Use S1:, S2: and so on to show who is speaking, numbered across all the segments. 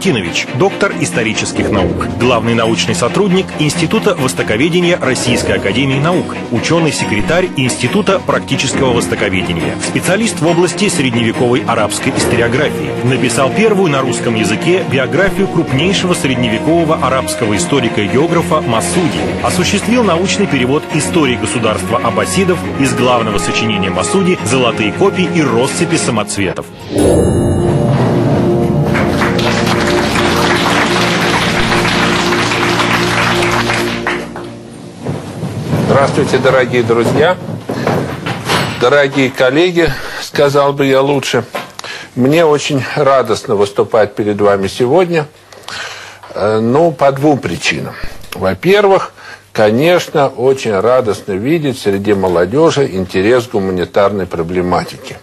S1: Валентинович, доктор исторических наук, главный научный сотрудник Института востоковедения Российской Академии Наук, ученый-секретарь Института практического востоковедения, специалист в области средневековой арабской историографии. Написал первую на русском языке биографию крупнейшего средневекового арабского историка и географа Масуди. Осуществил научный перевод истории государства аббасидов из главного сочинения Масуди «Золотые копии и россыпи самоцветов».
S2: Здравствуйте, дорогие друзья, дорогие коллеги, сказал бы я лучше. Мне очень радостно выступать перед вами сегодня, э, ну, по двум причинам. Во-первых, конечно, очень радостно видеть среди молодежи интерес к гуманитарной проблематике.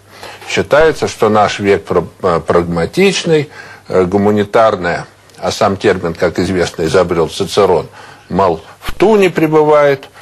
S2: Считается, что наш век э, прагматичный, э, гуманитарная, а сам термин, как известно, изобрел Цицерон, мол, в ту не пребывает –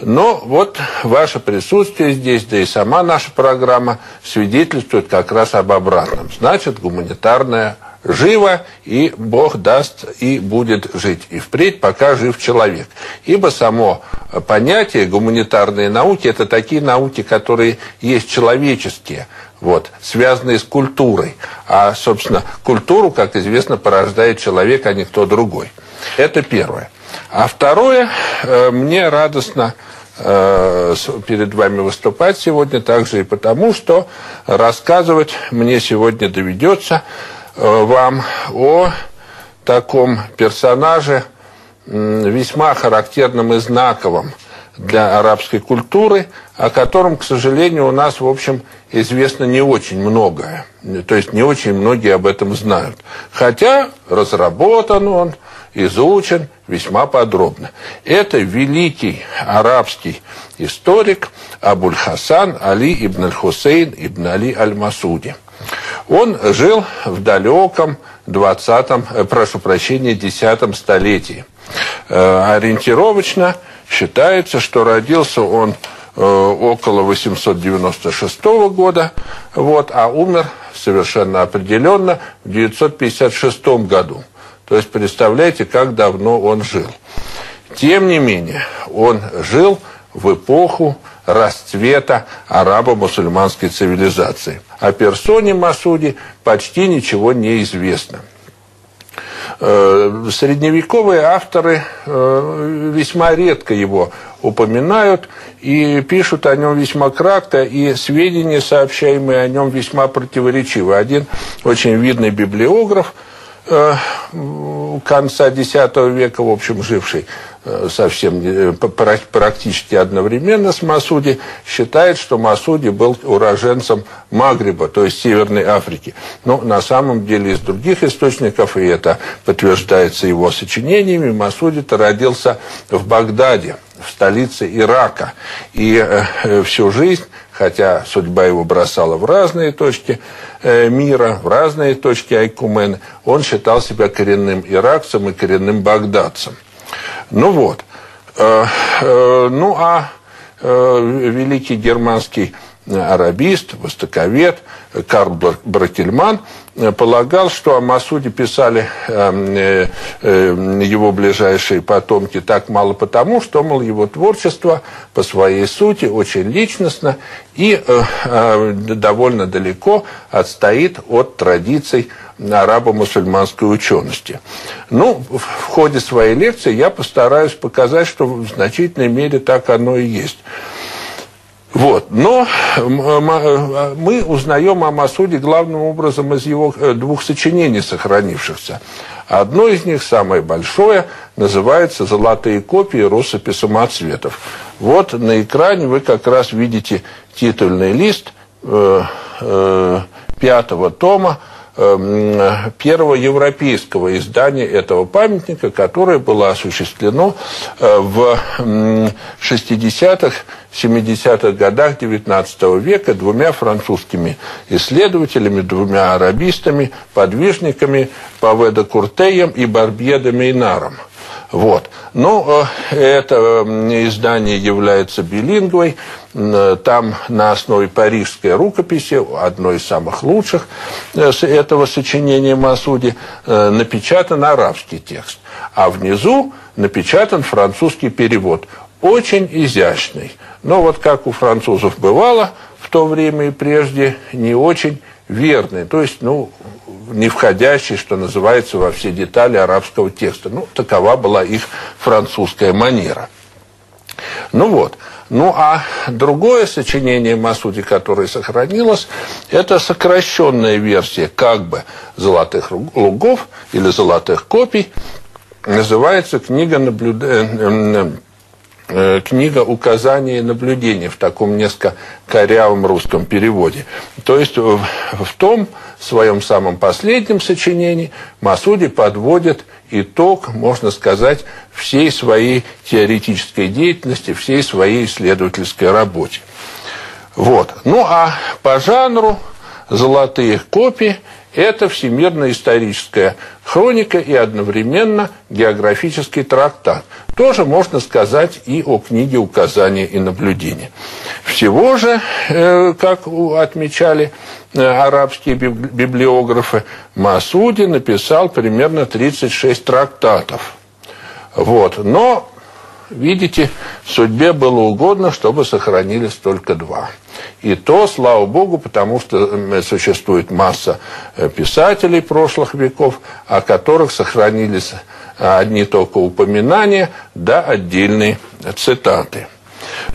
S2: но вот ваше присутствие здесь, да и сама наша программа свидетельствует как раз об обратном. Значит, гуманитарная живо, и Бог даст и будет жить и впредь, пока жив человек. Ибо само понятие гуманитарные науки – это такие науки, которые есть человеческие, вот, связанные с культурой. А, собственно, культуру, как известно, порождает человек, а не кто другой. Это первое. А второе, э, мне радостно перед вами выступать сегодня также и потому, что рассказывать мне сегодня доведется э, вам о таком персонаже весьма характерном и знаковом для арабской культуры, о котором, к сожалению, у нас, в общем, известно не очень многое. То есть не очень многие об этом знают. Хотя разработан он, изучен весьма подробно. Это великий арабский историк Абуль-Хасан Али ибн аль-Хусейн ибн Али аль-Масуди. Он жил в далеком 20 э, прошу прощения, 10 столетии. Э, ориентировочно считается, что родился он э, около 896 года, вот, а умер совершенно определенно в 956 году. То есть представляете, как давно он жил. Тем не менее, он жил в эпоху расцвета арабо-мусульманской цивилизации. О персоне Масуди почти ничего не известно. Э, средневековые авторы э, весьма редко его упоминают и пишут о нем весьма кратко, и сведения, сообщаемые о нем, весьма противоречивы. Один очень видный библиограф – конца X века, в общем, живший э, совсем э, практически одновременно с Масуди, считает, что Масуди был уроженцем Магриба, то есть Северной Африки. Но на самом деле из других источников, и это подтверждается его сочинениями, Масуди-то родился в Багдаде, в столице Ирака. И всю жизнь хотя судьба его бросала в разные точки э, мира, в разные точки Айкумены, он считал себя коренным иракцем и коренным багдадцем. Ну вот. Э, э, ну а великий германский арабист, востоковед Карл Бракельман полагал, что о Масуде писали эм, э, э, его ближайшие потомки так мало потому, что, мол, его творчество по своей сути очень личностно и э, довольно далеко отстоит от традиций арабо-мусульманской учености. Ну, в ходе своей лекции я постараюсь показать, что в значительной мере так оно и есть. Вот. Но мы узнаем о Масуде главным образом из его э, двух сочинений, сохранившихся. Одно из них, самое большое, называется «Золотые копии россыпи самоцветов». Вот на экране вы как раз видите титульный лист э, э, пятого тома первого европейского издания этого памятника, которое было осуществлено э, в 60-х, 70-х годах XIX века двумя французскими исследователями, двумя арабистами, подвижниками Паве Куртеем и Барбье де Мейнаром. Вот. Ну, э, это издание является билингвой. Там на основе парижской рукописи, одной из самых лучших этого сочинения Масуди, напечатан арабский текст. А внизу напечатан французский перевод. Очень изящный. Но вот как у французов бывало в то время и прежде, не очень верный. То есть, ну, не входящий, что называется, во все детали арабского текста. Ну, такова была их французская манера. Ну вот. Ну, а другое сочинение Масуди, которое сохранилось, это сокращенная версия как бы «Золотых лугов» или «Золотых копий». Называется книга наблюдения Э, книга указаний и наблюдений в таком несколько корявом русском переводе. То есть в том своем самом последнем сочинении Масуди подводит итог, можно сказать, всей своей теоретической деятельности, всей своей исследовательской работе. Вот. Ну а по жанру «Золотые копии» это всемирно-историческая хроника и одновременно географический трактат. Тоже можно сказать и о книге указания и наблюдения. Всего же, э, как отмечали э, арабские библиографы, Масуди написал примерно 36 трактатов. Вот. Но, видите, судьбе было угодно, чтобы сохранились только два. И то, слава богу, потому что существует масса э, писателей прошлых веков, о которых сохранились одни только упоминания, да отдельные цитаты.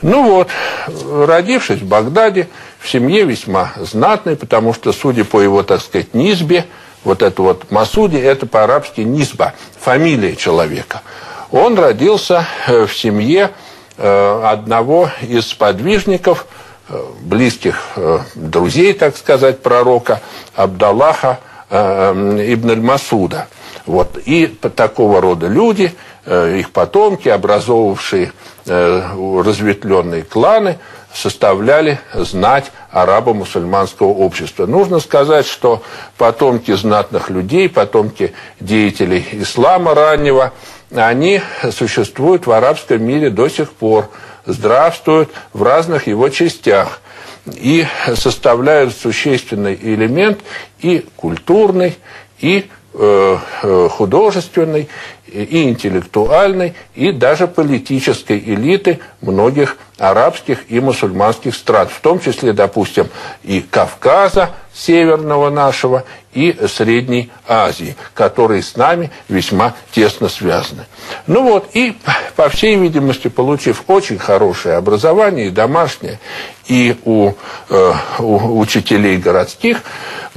S2: Ну вот, родившись в Багдаде, в семье весьма знатной, потому что, судя по его, так сказать, низбе, вот это вот Масуди, это по-арабски низба, фамилия человека. Он родился э, в семье э, одного из подвижников, э, близких друзей, так сказать, пророка Абдаллаха ибн аль-Масуда – вот. И такого рода люди, их потомки, образовавшие разветвленные кланы, составляли знать арабо-мусульманского общества. Нужно сказать, что потомки знатных людей, потомки деятелей ислама раннего, они существуют в арабском мире до сих пор, здравствуют в разных его частях и составляют существенный элемент и культурный, и художественной и интеллектуальной, и даже политической элиты многих арабских и мусульманских стран, в том числе, допустим, и Кавказа, северного нашего, и Средней Азии, которые с нами весьма тесно связаны. Ну вот, и, по всей видимости, получив очень хорошее образование, и домашнее, и у, э, у учителей городских,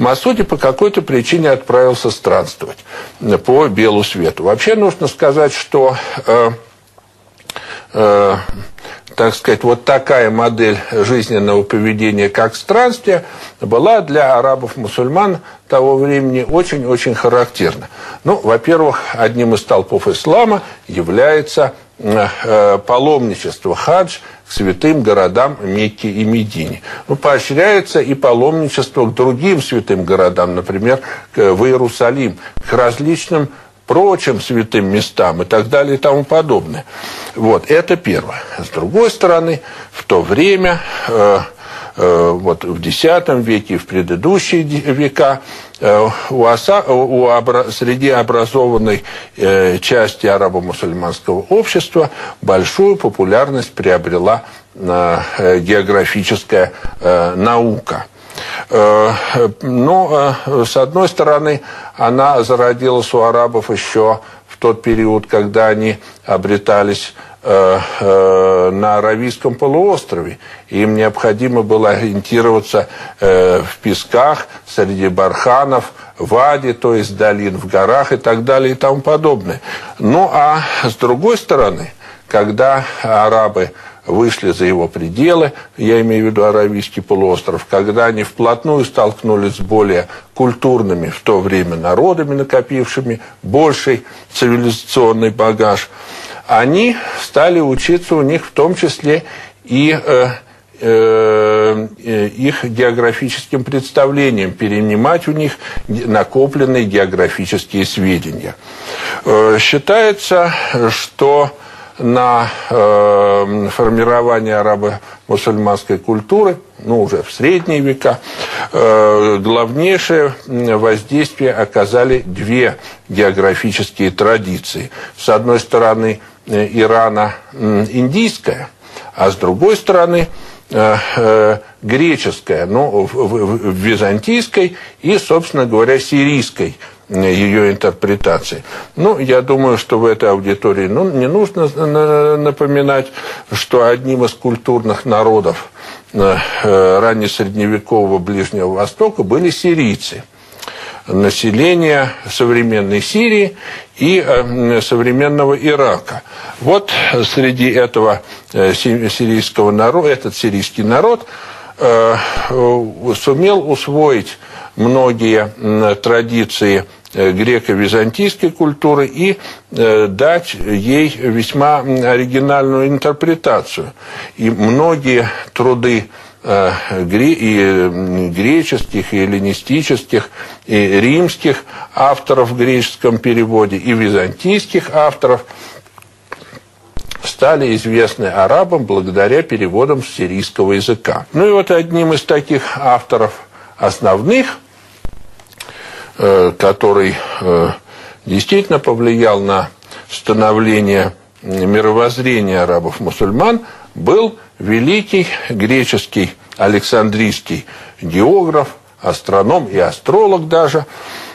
S2: Масуди по какой-то причине отправился странствовать по белу свету. Вообще нужно сказать, что... Э, э, так сказать, вот такая модель жизненного поведения, как странствие, была для арабов-мусульман того времени очень-очень характерна. Ну, во-первых, одним из столпов ислама является э, паломничество хадж святым городам Мекки и Медине. Ну, поощряется и паломничество к другим святым городам, например, в Иерусалим, к различным прочим святым местам и так далее и тому подобное. Вот, это первое. С другой стороны, в то время, э, вот в X веке, в предыдущие века, э, у, оса, у обра, среди образованной э, части арабо-мусульманского общества большую популярность приобрела э, географическая э, наука – Э, но, э, с одной стороны, она зародилась у арабов еще в тот период, когда они обретались э, на Аравийском полуострове. Им необходимо было ориентироваться в песках, среди барханов, вади, то есть долин в горах и так далее и тому подобное. Ну а с другой стороны, когда арабы вышли за его пределы, я имею в виду Аравийский полуостров, когда они вплотную столкнулись с более культурными в то время народами, накопившими больший цивилизационный багаж, они стали учиться у них в том числе и э, э, их географическим представлениям, перенимать у них накопленные географические сведения. Э, считается, что на э, формирование арабо-мусульманской культуры, ну, уже в средние века, э, главнейшее воздействие оказали две географические традиции. С одной стороны, э, Ирана индийская, а с другой стороны, э, э, греческая, ну, византийской и, собственно говоря, сирийской ее интерпретации. Ну, я думаю, что в этой аудитории ну, не нужно напоминать, что одним из культурных народов э, раннесредневекового Ближнего Востока были сирийцы. Население современной Сирии и э, современного Ирака. Вот среди этого э, сирийского народа, этот сирийский народ сумел усвоить многие традиции Э, греко-византийской культуры и э, дать ей весьма оригинальную интерпретацию. И многие труды э, и греческих, и эллинистических, и римских авторов в греческом переводе, и византийских авторов стали известны арабам благодаря переводам с сирийского языка. Ну и вот одним из таких авторов основных – Э, который э, действительно повлиял на становление мировоззрения арабов-мусульман, был великий греческий Александрийский географ, астроном и астролог даже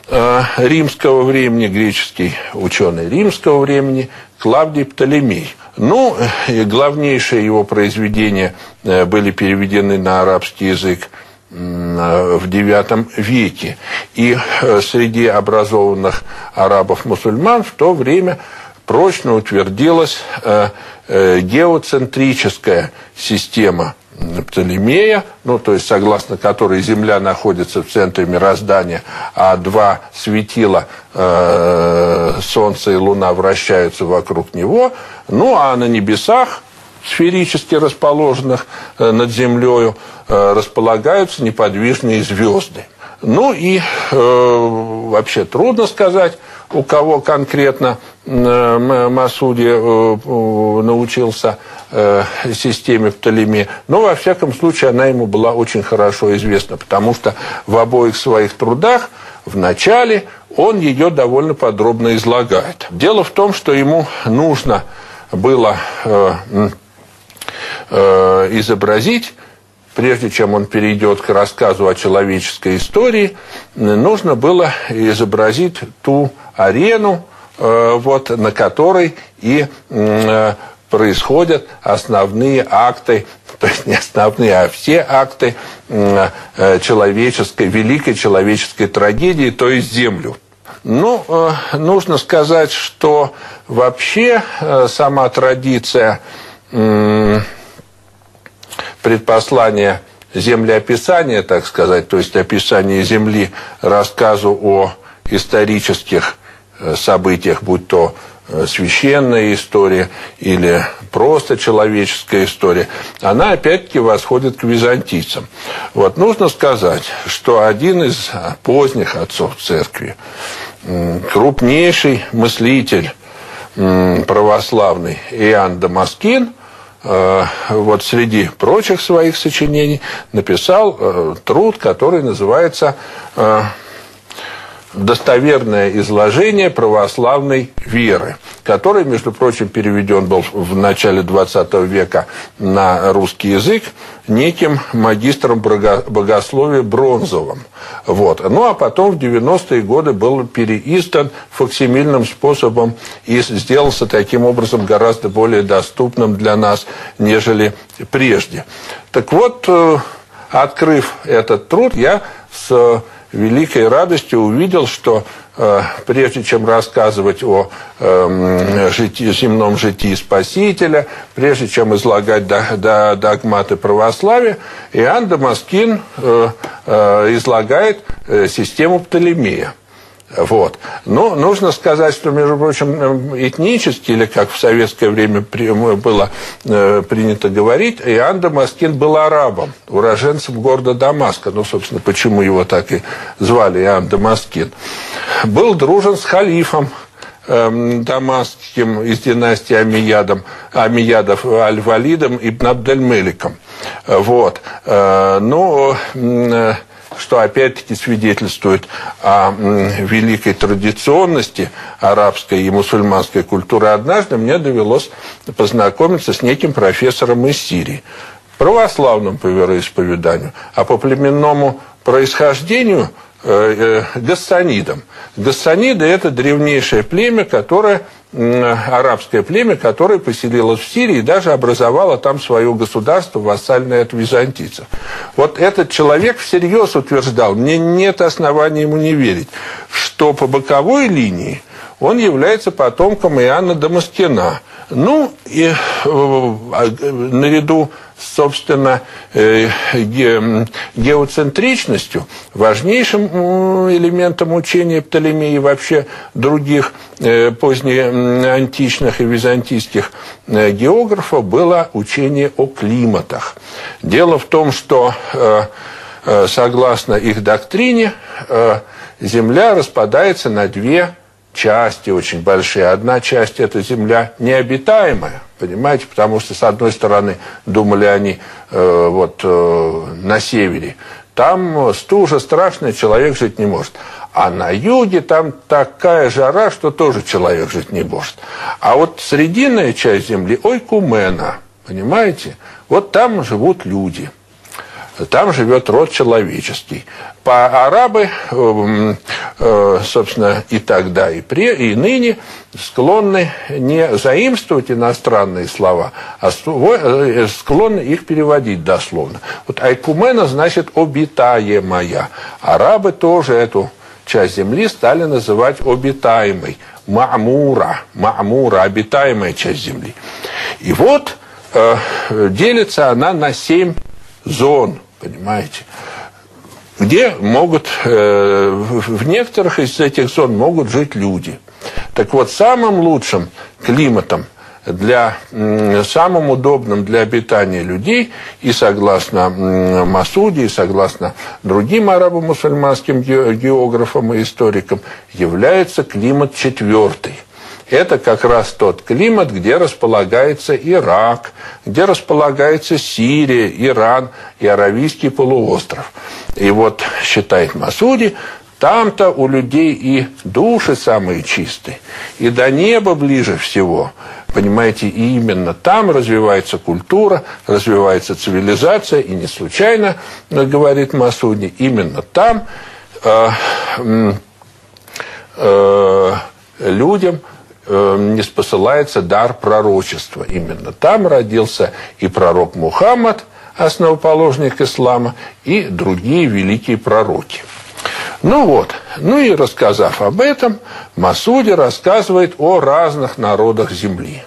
S2: э, римского времени, греческий ученый римского времени Клавдий Птолемей. Ну, и главнейшие его произведения были переведены на арабский язык в IX веке. И э, среди образованных арабов-мусульман в то время прочно утвердилась э, э, геоцентрическая система Птолемея, ну, то есть, согласно которой Земля находится в центре мироздания, а два светила, э, Солнце и Луна, вращаются вокруг него, ну, а на небесах сферически расположенных э, над Землей э, располагаются неподвижные звезды. Ну и э, вообще трудно сказать, у кого конкретно э, Масуди э, научился э, системе Птолемея. Но, во всяком случае, она ему была очень хорошо известна, потому что в обоих своих трудах в начале он ее довольно подробно излагает. Дело в том, что ему нужно было э, Э, изобразить, прежде чем он перейдет к рассказу о человеческой истории, нужно было изобразить ту арену, э, вот, на которой и э, происходят основные акты, то есть не основные, а все акты человеческой, великой человеческой трагедии, то есть Землю. Ну, нужно сказать, что вообще сама традиция предпослание землеописания, так сказать, то есть описание Земли, рассказу о исторических э, событиях, будь то э, священная история или просто человеческая история, она опять-таки восходит к византийцам. Вот нужно сказать, что один из поздних отцов церкви, крупнейший мыслитель православный Иоанн Дамаскин, вот среди прочих своих сочинений написал э, труд, который называется э, достоверное изложение православной веры, который, между прочим, переведен был в начале 20 века на русский язык неким магистром богословия Бронзовым. Вот. Ну, а потом в 90-е годы был переиздан факсимильным способом и сделался таким образом гораздо более доступным для нас, нежели прежде. Так вот, э, открыв этот труд, я с великой радостью увидел, что э, прежде чем рассказывать о э, житии, земном житии Спасителя, прежде чем излагать догматы православия, Иоанн Дамаскин э, излагает систему Птолемея. Вот. Но нужно сказать, что, между прочим, этнически, или как в советское время было э, принято говорить, Иоанн Дамаскин был арабом, уроженцем города Дамаска. Ну, собственно, почему его так и звали Иоанн Дамаскин. Был дружен с халифом эм, дамасским из династии Омейядом, Омейядов Аль-Валидом Ибн Абдельмеликом. Вот. Э, ну, что опять-таки свидетельствует о великой традиционности арабской и мусульманской культуры. Однажды мне довелось познакомиться с неким профессором из Сирии, православным по вероисповеданию, а по племенному происхождению э, – э, гассанидом. Гассаниды – это древнейшее племя, которое арабское племя, которое поселилось в Сирии и даже образовало там свое государство, вассальное от византийцев. Вот этот человек всерьез утверждал, мне нет оснований ему не верить, что по боковой линии он является потомком Иоанна Дамаскина. Ну, и э, э, наряду собственно, э, геоцентричностью, важнейшим элементом учения Птолемея и вообще других э, позднеантичных и византийских э, географов было учение о климатах. Дело в том, что согласно их доктрине, Земля распадается на две части очень большие. Одна часть – это земля необитаемая, понимаете, потому что, с одной стороны, думали они э, вот э, на севере, там стужа страшная, человек жить не может. А на юге там такая жара, что тоже человек жить не может. А вот срединная часть земли – ойкумена, понимаете? Вот там живут люди – там живет род человеческий. По арабы, эм, э, собственно, и тогда, и, при, и ныне склонны не заимствовать иностранные слова, а э, склонны их переводить дословно. Вот айкумена значит «обитаемая». Арабы тоже эту часть земли стали называть обитаемой. Ма'мура, Ма'мура, обитаемая часть земли. И вот э, делится она на семь зон – понимаете? Где могут, э, в некоторых из этих зон могут жить люди. Так вот, самым лучшим климатом для самым удобным для обитания людей и согласно Масуди, и согласно другим арабо-мусульманским географам и историкам является климат четвертый это как раз тот климат, где располагается Ирак, где располагается Сирия, Иран и Аравийский полуостров. И вот, считает Масуди, там-то у людей и души самые чистые, и до неба ближе всего. Понимаете, и именно там развивается культура, развивается цивилизация, и не случайно, говорит Масуди, именно там э, э, людям не спосылается дар пророчества. Именно там родился и пророк Мухаммад, основоположник ислама, и другие великие пророки. Ну вот, ну и рассказав об этом, Масуди рассказывает о разных народах Земли.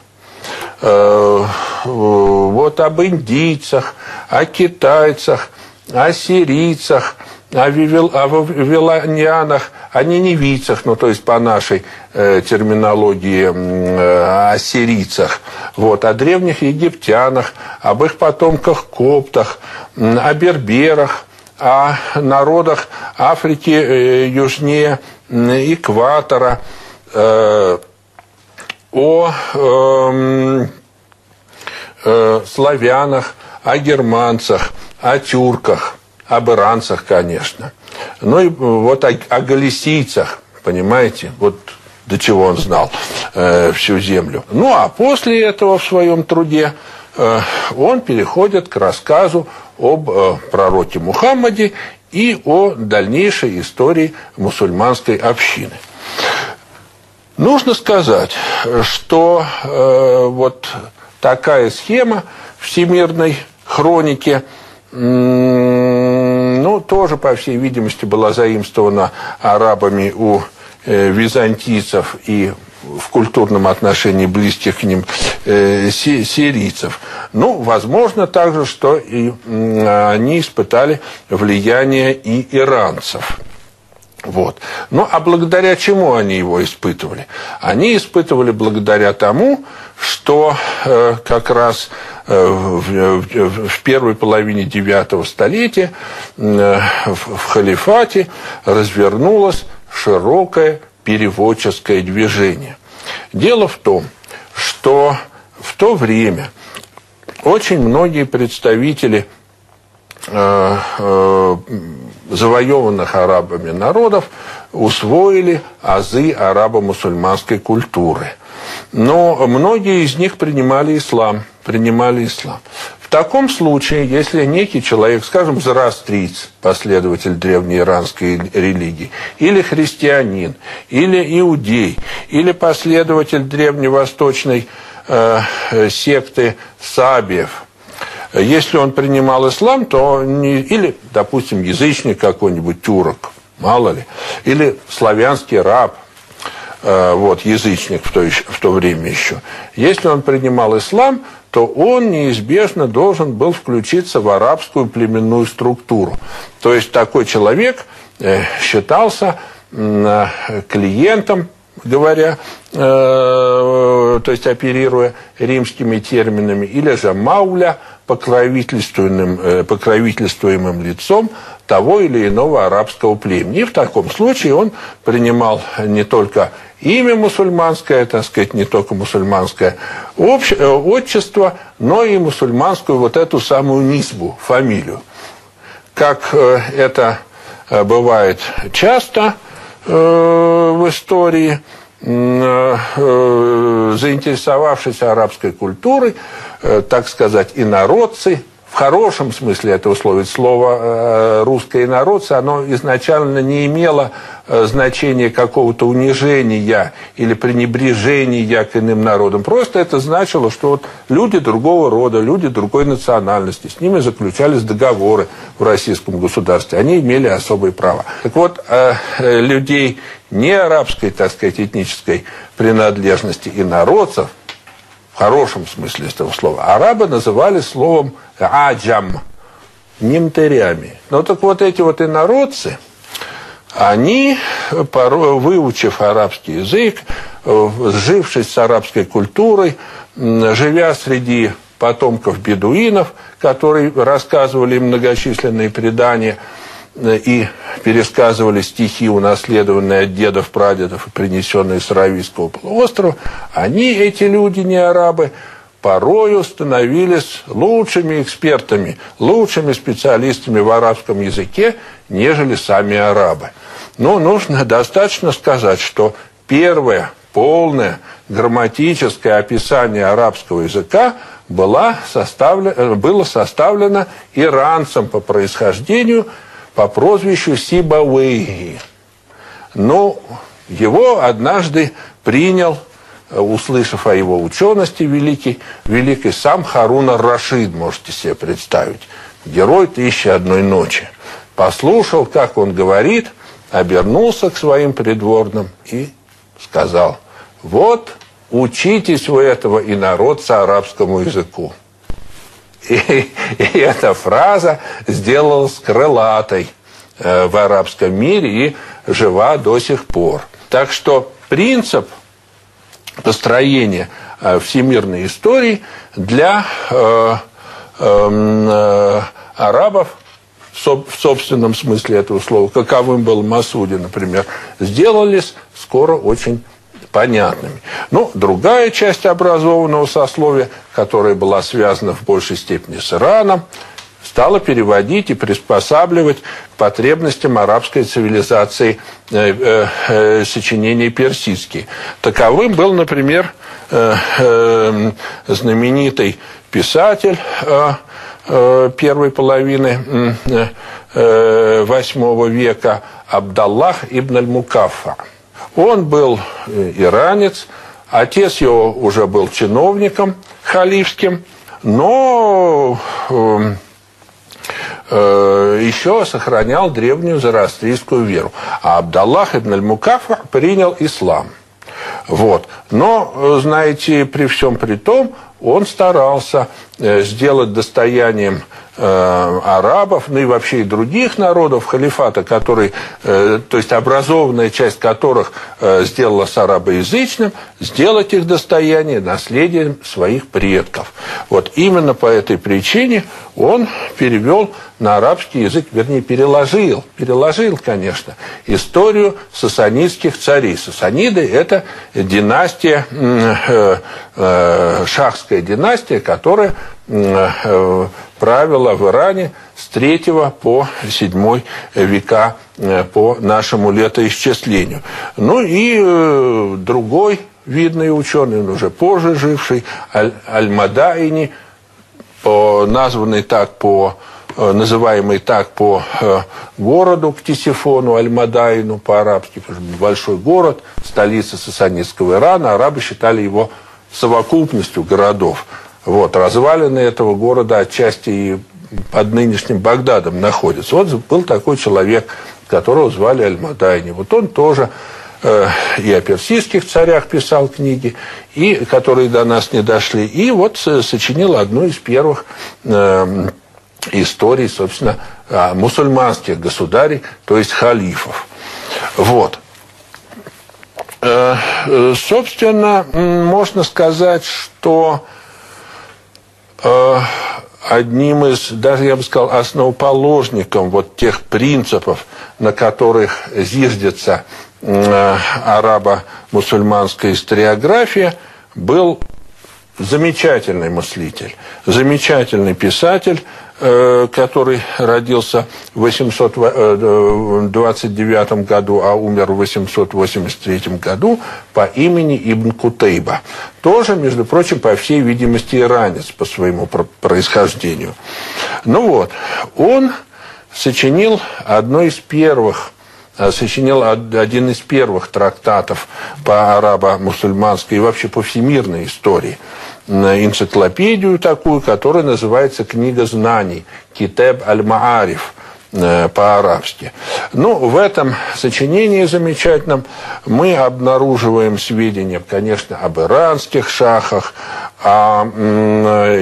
S2: Э, вот об индийцах, о китайцах, о сирийцах – о, вивил, о вавилонянах, о ниневийцах, ну, то есть по нашей э, терминологии э, о сирийцах, вот, о древних египтянах, об их потомках коптах, о берберах, о народах Африки э, южнее экватора, э, о э, э, славянах, о германцах, о тюрках – об иранцах, конечно. Ну и вот о, о галисийцах, понимаете, вот до чего он знал э, всю землю. Ну а после этого в своем труде э, он переходит к рассказу об э, пророке Мухаммаде и о дальнейшей истории мусульманской общины. Нужно сказать, что э, вот такая схема всемирной хроники ну, тоже, по всей видимости, была заимствована арабами у э, византийцев и в культурном отношении близких к ним э, сирийцев. Ну, возможно также, что и они испытали влияние и иранцев. Вот. Ну, а благодаря чему они его испытывали? Они испытывали благодаря тому, что э, как раз э, в, в, в первой половине девятого столетия э, в, в халифате развернулось широкое переводческое движение. Дело в том, что в то время очень многие представители э, э, завоеванных арабами народов усвоили азы арабо-мусульманской культуры. Но многие из них принимали ислам, принимали ислам. В таком случае, если некий человек, скажем, зарастриц, последователь древнеиранской религии, или христианин, или иудей, или последователь древневосточной э, секты сабиев – если он принимал ислам, то не, или, допустим, язычник какой-нибудь, тюрок, мало ли, или славянский раб, э, вот, язычник в то, в то время еще. Если он принимал ислам, то он неизбежно должен был включиться в арабскую племенную структуру. То есть такой человек э, считался э, клиентом говоря, то есть оперируя римскими терминами, или же мауля, покровительственным, э, покровительствуемым лицом того или иного арабского племени. И в таком случае он принимал не только имя мусульманское, так сказать, не только мусульманское обще, э, отчество, но и мусульманскую вот эту самую низбу, фамилию. Как э, это бывает часто в истории, заинтересовавшись арабской культурой, Э, так сказать, инородцы, в хорошем смысле этого слова, слово э, «русское инородцы», оно изначально не имело э, значения какого-то унижения или пренебрежения к иным народам. Просто это значило, что вот люди другого рода, люди другой национальности, с ними заключались договоры в российском государстве, они имели особые права. Так вот, людей не арабской, так сказать, этнической принадлежности инородцев – хорошем смысле этого слова. Арабы называли словом аджам, немтырями. Ну так вот эти вот инородцы, они, выучив арабский язык, сжившись с арабской культурой, живя среди потомков бедуинов, которые рассказывали многочисленные предания – и пересказывали стихи, унаследованные от дедов, прадедов принесенные с Аравийского полуострова, они, эти люди, не арабы, порою становились лучшими экспертами, лучшими специалистами в арабском языке, нежели сами арабы. Но нужно достаточно сказать, что первое полное грамматическое описание арабского языка было составлено, было составлено иранцем по происхождению – по прозвищу Сибауэйги. Но его однажды принял, услышав о его учености великий, великий сам Харуна Рашид, можете себе представить, герой «Тысячи одной ночи». Послушал, как он говорит, обернулся к своим придворным и сказал, вот учитесь у этого и народца арабскому языку. И, и эта фраза сделалась крылатой э, в арабском мире и жива до сих пор. Так что принцип построения э, всемирной истории для э, эм, э, арабов в собственном смысле этого слова, каковым был Масуди, например, сделались скоро очень понятными. Ну, другая часть образованного сословия, которая была связана в большей степени с Ираном, стала переводить и приспосабливать к потребностям арабской цивилизации э, э, э, сочинения персидские. Таковым был, например, э, э, знаменитый писатель э, э, первой половины э, восьмого века Абдаллах ибн аль-Мукаффа. Он был э, иранец, отец его уже был чиновником халифским, но э, э, еще сохранял древнюю зороастрийскую веру. А Абдаллах ибн аль-Мукафа принял ислам. Вот. Но, знаете, при всем при том, он старался э, сделать достоянием э, арабов, ну и вообще и других народов халифата, который, э, то есть образованная часть которых э, сделала с арабоязычным, сделать их достояние наследием своих предков. Вот именно по этой причине он перевел на арабский язык, вернее, переложил, переложил, конечно, историю сасанидских царей. Сасаниды – это династия, э, э, шахская династия, которая э, правила в Иране с 3 по 7 века по нашему летоисчислению. Ну и другой видный ученый, он уже позже живший, Аль-Мадаини, названный так по Э, называемый так по э, городу Ктисифону, Аль-Мадайну по-арабски, большой город, столица сасанидского Ирана. Арабы считали его совокупностью городов. Вот, развалины этого города отчасти и под нынешним Багдадом находятся. Вот был такой человек, которого звали Аль-Мадайни. Вот он тоже э, и о персидских царях писал книги, и, которые до нас не дошли, и вот сочинил одну из первых э, истории, собственно, мусульманских государей, то есть халифов. Вот. Э, э, собственно, можно сказать, что э, одним из, даже я бы сказал, основоположником вот тех принципов, на которых зиждется арабо-мусульманская историография, был замечательный мыслитель, замечательный писатель, э, который родился в 829 э, году, а умер в 883 году по имени Ибн Кутейба. Тоже, между прочим, по всей видимости, иранец по своему происхождению. Ну вот, он сочинил одно из первых э, сочинил один из первых трактатов по арабо-мусульманской и вообще по всемирной истории – энциклопедию такую, которая называется «Книга знаний» Китеб аль-Маариф э, по-арабски. Ну, в этом сочинении замечательном мы обнаруживаем сведения, конечно, об иранских шахах, о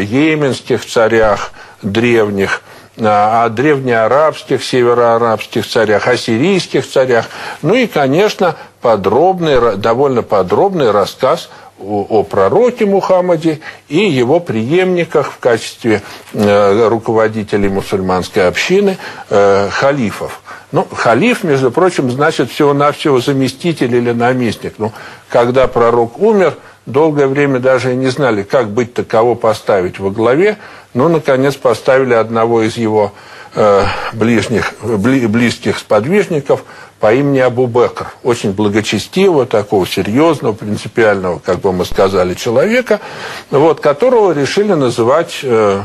S2: йеменских царях древних, о древнеарабских, североарабских царях, о сирийских царях, ну и, конечно, подробный, довольно подробный рассказ о пророке Мухаммаде и его преемниках в качестве э, руководителей мусульманской общины, э, халифов. Ну, халиф, между прочим, значит всего-навсего заместитель или наместник. Ну, когда пророк умер, долгое время даже не знали, как быть-то, кого поставить во главе. Ну, наконец, поставили одного из его э, ближних, бли, близких сподвижников – по имени Абу Бекр, очень благочестивого, такого серьезного, принципиального, как бы мы сказали, человека, вот, которого решили называть э,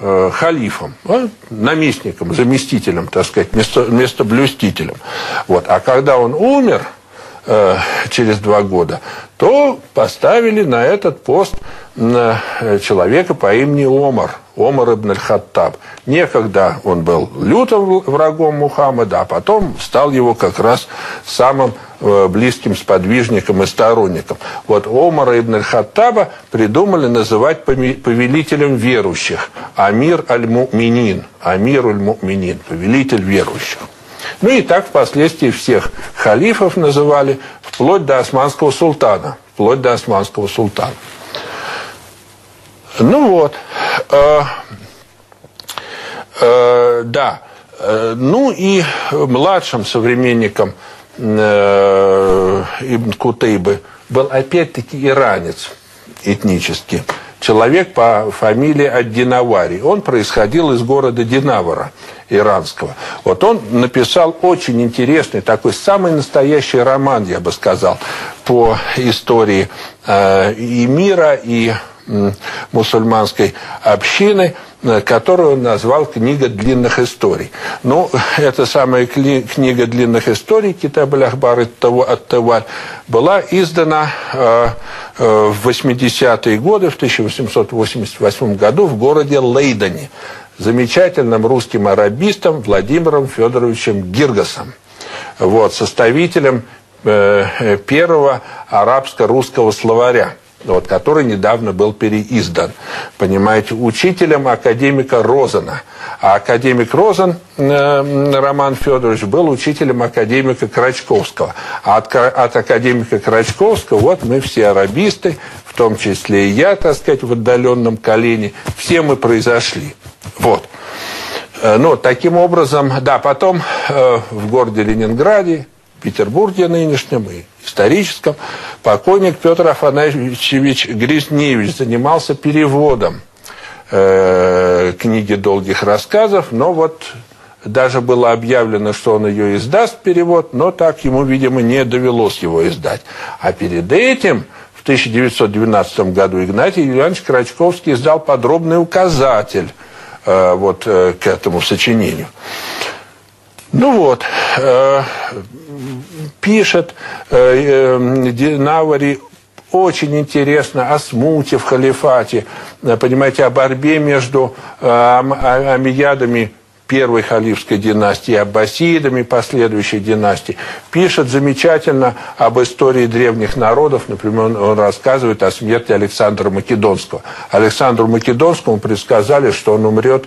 S2: э, халифом, э, наместником, заместителем, так сказать, место, местоблюстителем. Вот. А когда он умер э, через два года, то поставили на этот пост человека по имени Омар – Омар ибн аль-Хаттаб. Некогда он был лютым врагом Мухаммада, а потом стал его как раз самым э, близким сподвижником и сторонником. Вот Омара ибн аль-Хаттаба придумали называть повелителем верующих. Амир аль-Муминин. Амир аль-Муминин. Повелитель верующих. Ну и так впоследствии всех халифов называли, вплоть до османского султана. Вплоть до османского султана. Ну вот, э, э, да. Э, ну и младшим современником э, Ибн Кутейбы был опять-таки иранец этнически. Человек по фамилии Аддинавари. Он происходил из города Динавара иранского. Вот он написал очень интересный, такой самый настоящий роман, я бы сказал, по истории э, и мира, и мусульманской общины, э, которую он назвал «Книга длинных историй». Ну, эта самая книга длинных историй, Китаб аль-Ахбар от-Таваль, была издана э, э, в 80-е годы, в 1888 году в городе Лейдене замечательным русским арабистом Владимиром Федоровичем Гиргасом, вот, составителем первого арабско-русского словаря вот, который недавно был переиздан. Понимаете, учителем академика Розана. А академик Розан, э, Роман Федорович, был учителем академика Крачковского. А от, от академика Крачковского, вот мы все арабисты, в том числе и я, так сказать, в отдаленном колене, все мы произошли. Вот. Э, ну, таким образом, да, потом э, в городе Ленинграде, Петербурге нынешнем и историческом, покойник Петр Афанасьевич Гризневич занимался переводом э, книги долгих рассказов, но вот даже было объявлено, что он ее издаст, перевод, но так ему, видимо, не довелось его издать. А перед этим, в 1912 году, Игнатий Юлианович Крачковский издал подробный указатель э, вот, э, к этому сочинению. Ну вот, э, пишет э, э, Навари очень интересно о смуте в халифате, э, понимаете, о борьбе между э, а, амиядами первой халифской династии, аббасидами последующей династии. Пишет замечательно об истории древних народов. Например, он рассказывает о смерти Александра Македонского. Александру Македонскому предсказали, что он умрет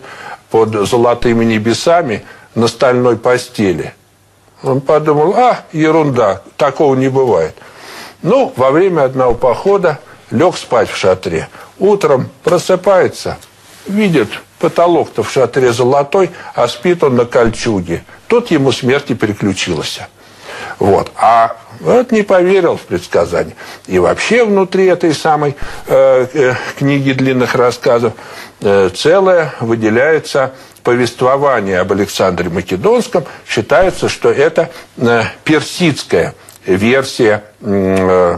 S2: под золотыми небесами на стальной постели – он подумал, а, ерунда, такого не бывает. Ну, во время одного похода лег спать в шатре. Утром просыпается, видит, потолок-то в шатре золотой, а спит он на кольчуге. Тут ему смерти приключилась. Вот. А вот не поверил в предсказание. И вообще внутри этой самой э, э, книги длинных рассказов э, целое выделяется повествование об Александре Македонском считается, что это э, персидская версия э,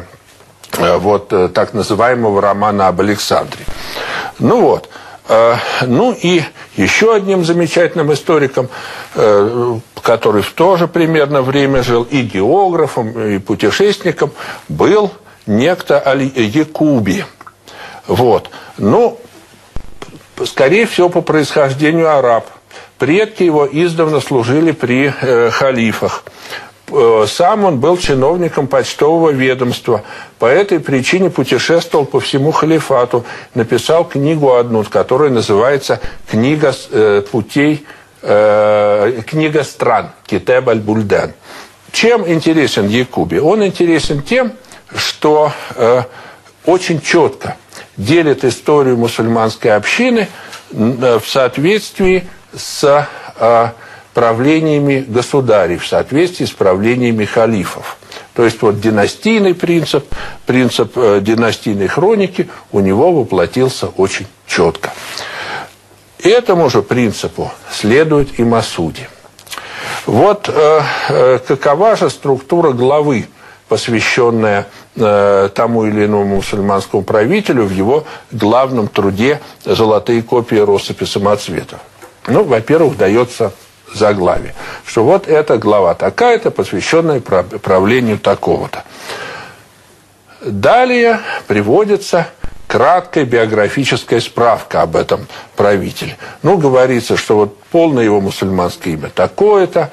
S2: э, вот так называемого романа об Александре. Ну вот. Ну и еще одним замечательным историком, который в то же примерно время жил и географом, и путешественником, был некто Якуби. Вот. Ну, скорее всего, по происхождению араб. Предки его издавна служили при э, халифах. Э, сам он был чиновником почтового ведомства. По этой причине путешествовал по всему халифату. Написал книгу одну, которая называется «Книга э, путей», э, «Книга стран» Китеб аль-Бульдан. Чем интересен Якуби? Он интересен тем, что очень четко делит историю мусульманской общины в соответствии с правлениями государей, в соответствии с правлениями халифов. То есть вот династийный принцип, принцип э, династийной хроники у него воплотился очень четко. Этому же принципу следует и Масуди. Вот э, какова же структура главы посвященная э, тому или иному мусульманскому правителю в его главном труде «Золотые копии россыпи самоцветов». Ну, во-первых, дается заглавие, что вот эта глава такая-то, посвященная правлению такого-то. Далее приводится краткая биографическая справка об этом правителе. Ну, говорится, что вот полное его мусульманское имя такое-то.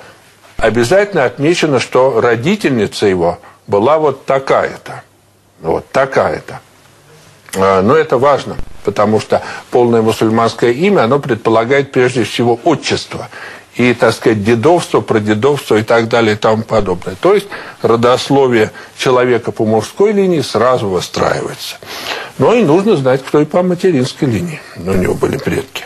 S2: Обязательно отмечено, что родительница его – была вот такая-то. Вот такая-то. А, но это важно, потому что полное мусульманское имя, оно предполагает прежде всего отчество и, так сказать, дедовство, прадедовство и так далее и тому подобное. То есть родословие человека по мужской линии сразу выстраивается. Но и нужно знать, кто и по материнской линии. У него были предки.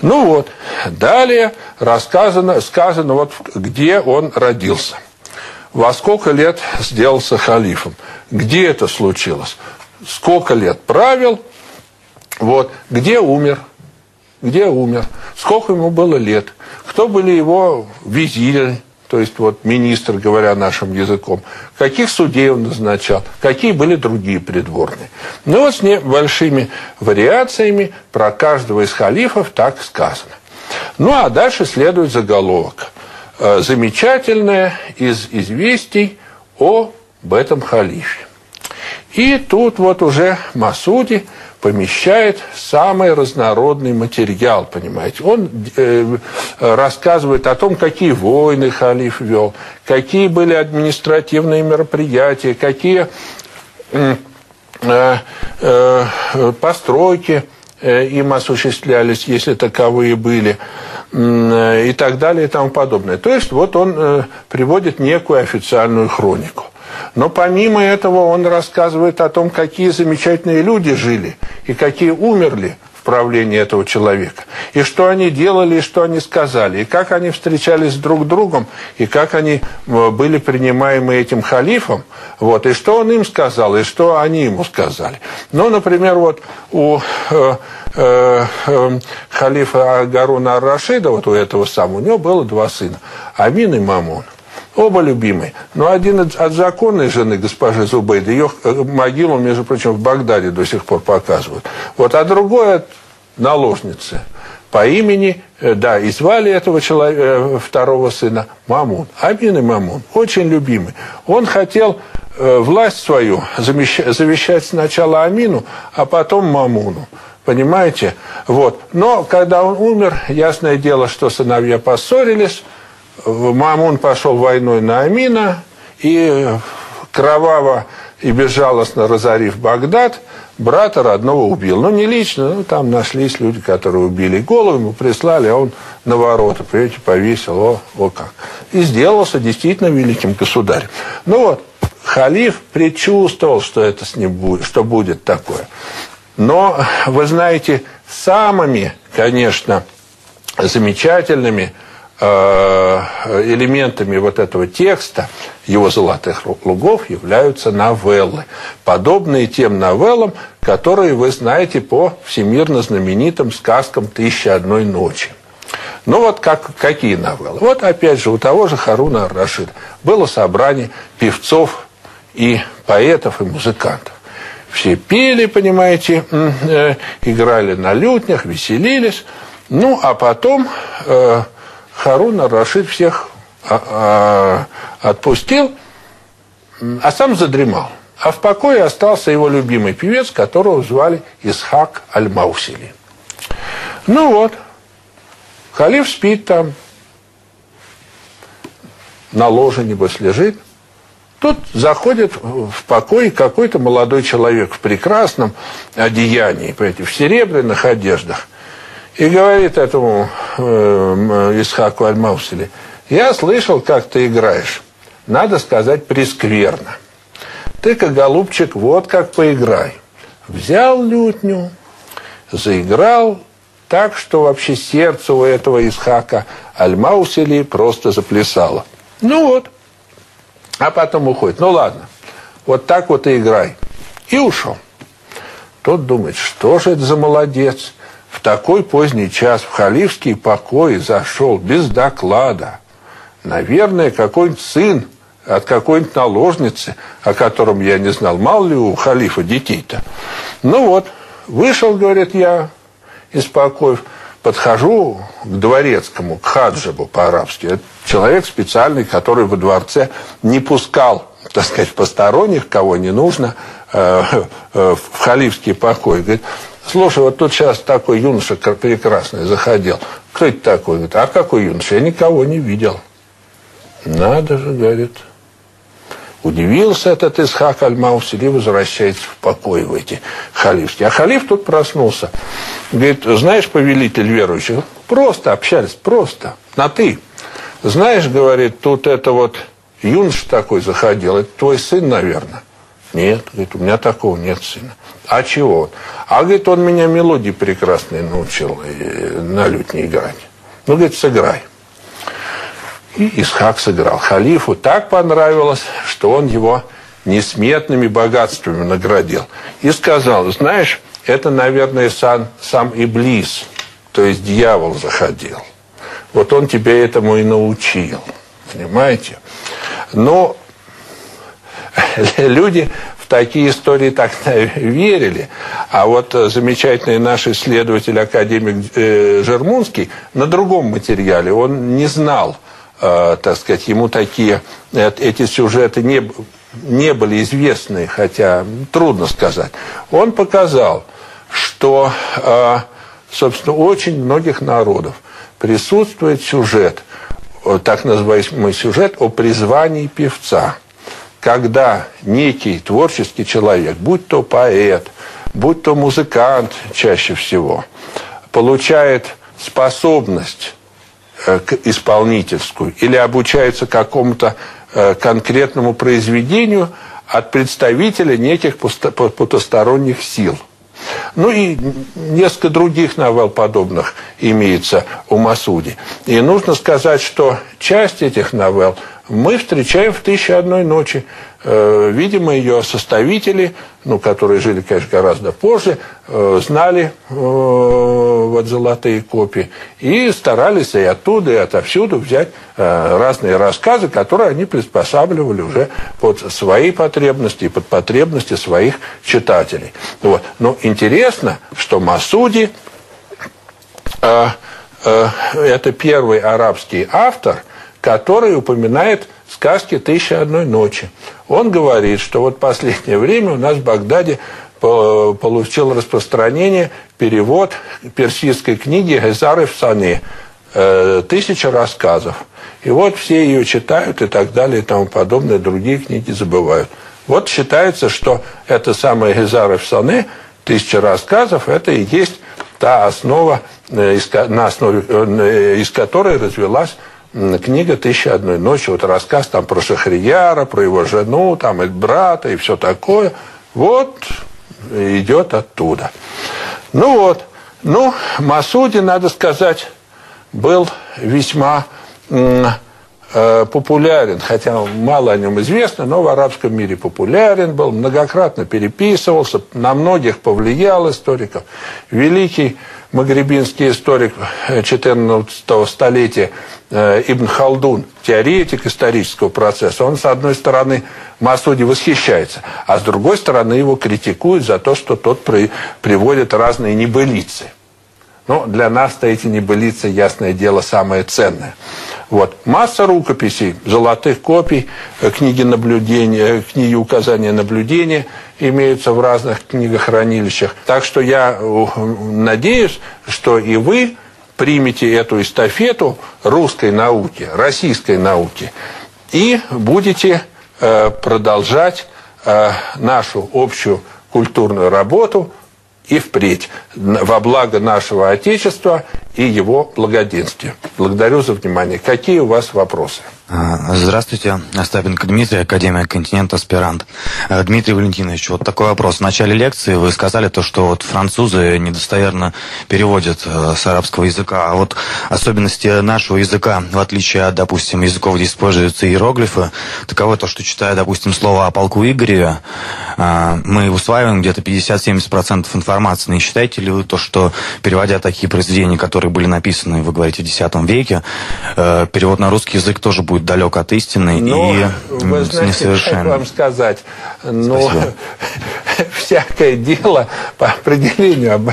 S2: Ну вот, далее рассказано, сказано, вот где он родился во сколько лет сделался халифом. Где это случилось? Сколько лет правил? Вот. Где умер? Где умер? Сколько ему было лет? Кто были его визири? То есть вот министр, говоря нашим языком, каких судей он назначал, какие были другие придворные. Ну вот с небольшими вариациями про каждого из халифов так сказано. Ну а дальше следует заголовок. Э, замечательное из известий об этом халифе. И тут вот уже Масуди помещает самый разнородный материал, понимаете. Он э, рассказывает о том, какие войны халиф вел, какие были административные мероприятия, какие э, э, постройки э, им осуществлялись, если таковые были, э, и так далее и тому подобное. То есть вот он э, приводит некую официальную хронику. Но помимо этого он рассказывает о том, какие замечательные люди жили и какие умерли правлении этого человека. И что они делали, и что они сказали, и как они встречались друг с другом, и как они э, были принимаемы этим халифом, вот, и что он им сказал, и что они ему сказали. Ну, например, вот у э, э, халифа Гаруна Ар-Рашида, вот у этого самого, у него было два сына, Амин и Мамон. Оба любимые. Но один от законной жены госпожи Зубейды, ее э, могилу, между прочим, в Багдаде до сих пор показывают. Вот, а другой от наложницы по имени, э, да, и звали этого человека, э, второго сына Мамун. Амин и Мамун, очень любимый. Он хотел власть свою завещать сначала Амину, а потом Мамуну. Понимаете? Вот. Но когда он умер, ясное дело, что сыновья поссорились, Мамун пошел войной на Амина и кроваво и безжалостно разорив Багдад, брата родного убил. Ну, не лично, ну, там нашлись люди, которые убили. Голову ему прислали, а он на ворота, понимаете, повесил, о, о как. И сделался действительно великим государем. Ну вот, халиф предчувствовал, что это с ним будет, что будет такое. Но, вы знаете, самыми, конечно, замечательными – элементами вот этого текста, его «Золотых лугов» являются новеллы, подобные тем новеллам, которые вы знаете по всемирно знаменитым сказкам «Тысяча одной ночи». Ну вот как, какие новеллы? Вот опять же у того же Харуна Ар-Рашида было собрание певцов и поэтов и музыкантов. Все пели, понимаете, э, играли на лютнях, веселились. Ну, а потом э, Харун Рашид всех а, а, отпустил, а сам задремал. А в покое остался его любимый певец, которого звали Исхак Аль-Маусили. Ну вот, халиф спит там, на ложе, небось, лежит. Тут заходит в покой какой-то молодой человек в прекрасном одеянии, понимаете, в серебряных одеждах – и говорит этому э, Исхаку Аль-Маусили, я слышал, как ты играешь. Надо сказать прескверно. Ты-ка, голубчик, вот как поиграй. Взял лютню, заиграл так, что вообще сердце у этого Исхака Аль-Маусили просто заплясало. Ну вот. А потом уходит. Ну ладно, вот так вот и играй. И ушел. Тот думает, что же это за молодец – в такой поздний час в халифский покой зашел без доклада. Наверное, какой-нибудь сын от какой-нибудь наложницы, о котором я не знал. Мало ли у халифа детей-то. Ну вот, вышел, говорит, я из покоев, подхожу к дворецкому, к хаджибу по-арабски. Это человек специальный, который во дворце не пускал, так сказать, посторонних, кого не нужно, э, э, в халифский покой. Говорит, Слушай, вот тут сейчас такой юноша прекрасный заходил. Кто это такой? Говорит, а какой юноша? Я никого не видел. Надо же, говорит. Удивился этот Исхак Аль-Маусили возвращается в покой в эти халифские. А халиф тут проснулся. Говорит, знаешь, повелитель верующих, просто общались, просто, на «ты». Знаешь, говорит, тут это вот юноша такой заходил, это твой сын, наверное. Нет, говорит, у меня такого нет сына. А чего? А, говорит, он меня мелодии прекрасные научил э, на лютне играть. Ну, говорит, сыграй. И Исхак сыграл. Халифу так понравилось, что он его несметными богатствами наградил. И сказал, знаешь, это, наверное, сам, сам Иблис, то есть дьявол заходил. Вот он тебя этому и научил. Понимаете? Но люди такие истории так верили. А вот э, замечательный наш исследователь, академик э, Жермунский, на другом материале, он не знал, э, так сказать, ему такие, эти сюжеты не, не были известны, хотя трудно сказать. Он показал, что, собственно, очень многих народов присутствует сюжет, так называемый сюжет о призвании певца – когда некий творческий человек, будь то поэт, будь то музыкант чаще всего, получает способность э, исполнительскую или обучается какому-то э, конкретному произведению от представителя неких потусторонних сил. Ну и несколько других новелл подобных имеется у Масуди. И нужно сказать, что часть этих новелл мы встречаем в «Тысяче одной ночи». Э, видимо, ее составители, ну, которые жили, конечно, гораздо позже, э, знали э, вот золотые копии и старались и оттуда, и отовсюду взять разные рассказы, которые они приспосабливали уже под свои потребности и под потребности своих читателей. Вот. Но интересно, что Масуди это первый арабский автор, который упоминает сказки «Тысяча одной ночи». Он говорит, что вот последнее время у нас в Багдаде получил распространение перевод персидской книги Гезары в Сане э, «Тысяча рассказов». И вот все ее читают и так далее и тому подобное, другие книги забывают. Вот считается, что это самая Гезары в Сане, «Тысяча рассказов», это и есть та основа, э, на основе, э, из которой развелась книга «Тысяча одной ночи», вот рассказ там про Шахрияра, про его жену, там и брата, и все такое. Вот идет оттуда. Ну вот, ну, Масуди, надо сказать, был весьма популярен, хотя мало о нем известно, но в арабском мире популярен был, многократно переписывался, на многих повлиял историков. Великий магрибинский историк 14 столетия э, Ибн Халдун, теоретик исторического процесса, он, с одной стороны, Масуди восхищается, а с другой стороны, его критикует за то, что тот при, приводит разные небылицы. Но для нас-то эти небылицы, ясное дело, самое ценное. Вот. Масса рукописей, золотых копий, э, книги наблюдения, книги указания наблюдения имеются в разных книгохранилищах. Так что я э, надеюсь, что и вы примете эту эстафету русской науки, российской науки, и будете э, продолжать нашу общую культурную работу и впредь во благо нашего Отечества и его благоденствия. Благодарю за внимание. Какие у вас вопросы?
S3: А, здравствуйте, Остапенко Дмитрий, Академия Континент, аспирант. А, Дмитрий Валентинович, вот такой вопрос. В начале лекции вы сказали то, что вот французы недостоверно переводят э, с арабского языка, а вот особенности нашего языка, в отличие от, допустим, языков, где используются иероглифы, таково то, что читая, допустим, слово о полку Игореве, а, мы усваиваем где-то 50-70% информации. Не считаете ли вы то, что переводя такие произведения, которые были написаны, вы говорите, в X веке, э, перевод на русский язык тоже будет будет далек от истины
S2: ну,
S3: и
S2: вы знаете, несовершенен. Как вам сказать? Ну, всякое дело по определению об,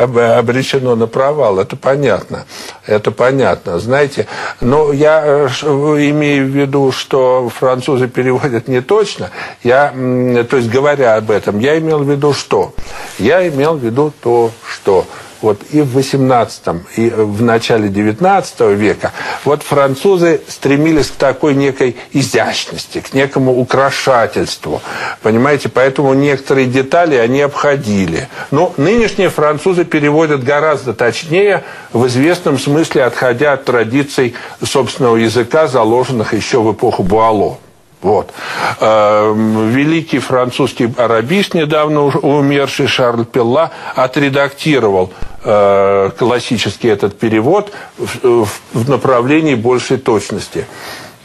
S2: об, обречено на провал. Это понятно. Это понятно. Знаете, но я э, имею в виду, что французы переводят не точно. Я, то есть, говоря об этом, я имел в виду что? Я имел в виду то, что вот и в 18 и в начале 19 века, вот французы стремились к такой некой изящности, к некому украшательству. Понимаете, поэтому некоторые детали они обходили. Но нынешние французы переводят гораздо точнее, в известном смысле отходя от традиций собственного языка, заложенных еще в эпоху Буало. Вот. Эм, великий французский арабист, недавно умерший Шарль Пелла, отредактировал э, классический этот перевод в направлении большей точности.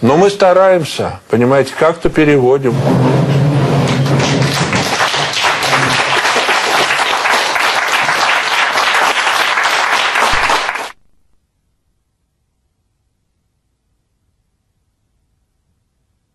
S2: Но мы стараемся, понимаете, как-то переводим.